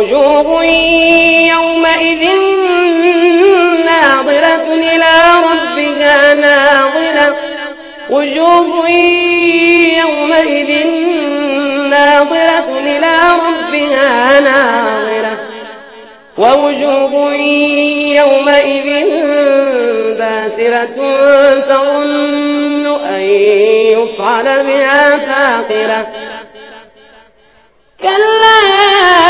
وجوه يومئذ ناظرة إلى ربها ناظرة وجوه يومئذ ناظرة إلى ربها ناظرة ووجوه يومئذ باسرة تظن أن يفعل بها فاقرة. كلا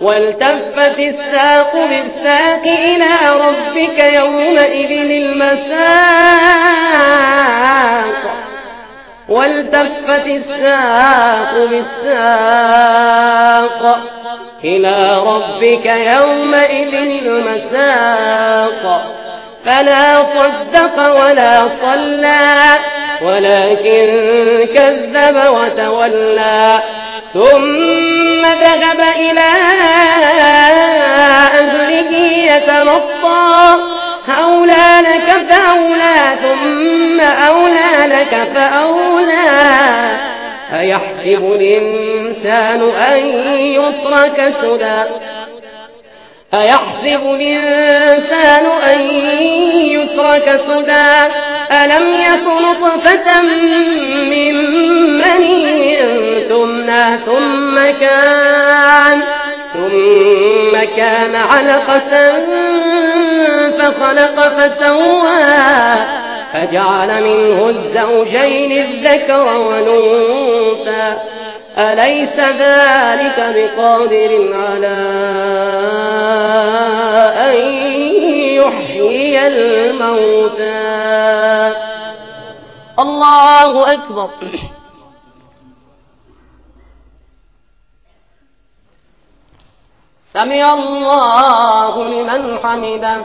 والتفت الساق بالساق إلى ربك يومئذ المساق. والتفت الساق بالساق إلى ربك يومئذ المساق. فلا صدق ولا صلى ولكن كذب وتولى. ثم ذهب إلى فأولى ثم أولى لك فأولى. أيحسب الإنسان أن يترك سدى؟ أيحسب الإنسان أن يترك سدى؟ ألم يك نطفة من مني تمنى ثم كان ثم كان علقة فخلق فسوى فجعل منه الزوجين الذكر والأنثى. أليس ذلك بقادر على أن يحيي الموتى؟ الله أكبر. سمع الله لمن حمده.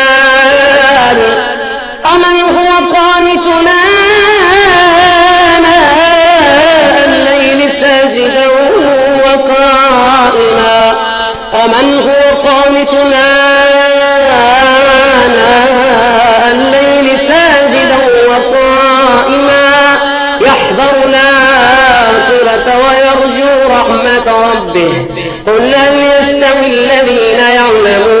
أمن هو قانتنا آناء الليل ساجدا وقائما. أمن هو قانتنا آناء الليل ساجدا وقائما. يحذر الآخرة ويرجو رحمة ربه. قل هل يستوي الذين يعلمون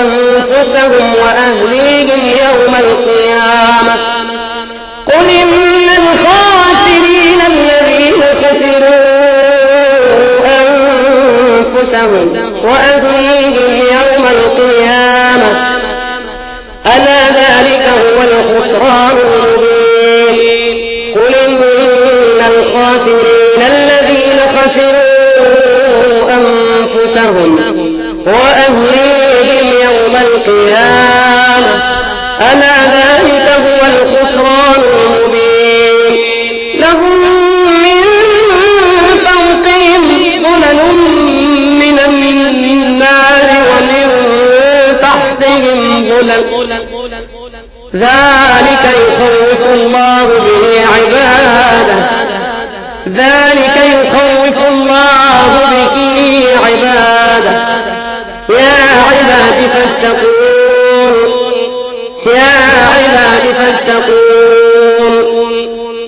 أنفسهم وأهليهم يوم القيامة. قل إن الخاسرين الذين خسروا أنفسهم وأهليهم يوم القيامة. ألا ذلك هو الخسران المبين. قل إن الخاسرين الذين خسروا أنفسهم وأهليهم يوم القيامة. ألا ذلك هو الخسران المبين. لهم من فوقهم ظلل من النار ومن تحتهم ظلل. ذلك يخوف الله به عباده. ذلك يخوف الله به عباده. يا عباد فاتقون. يا عباد فاتقون.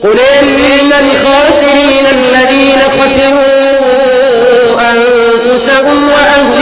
قل إن الخاسرين الذين خسروا أنفسهم وأهليهم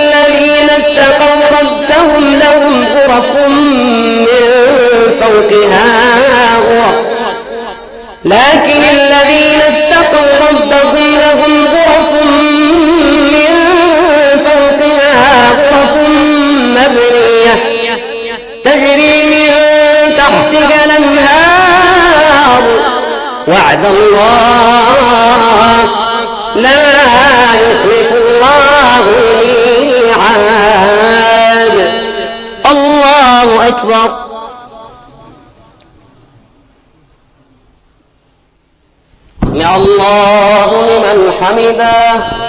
غرف من فوقها غرف لكن الذين اتقوا ربهم لهم غرف من فوقها غرف مبنية تجري من تحتها الأنهار. وعد الله أكبر سمع الله لمن حمده.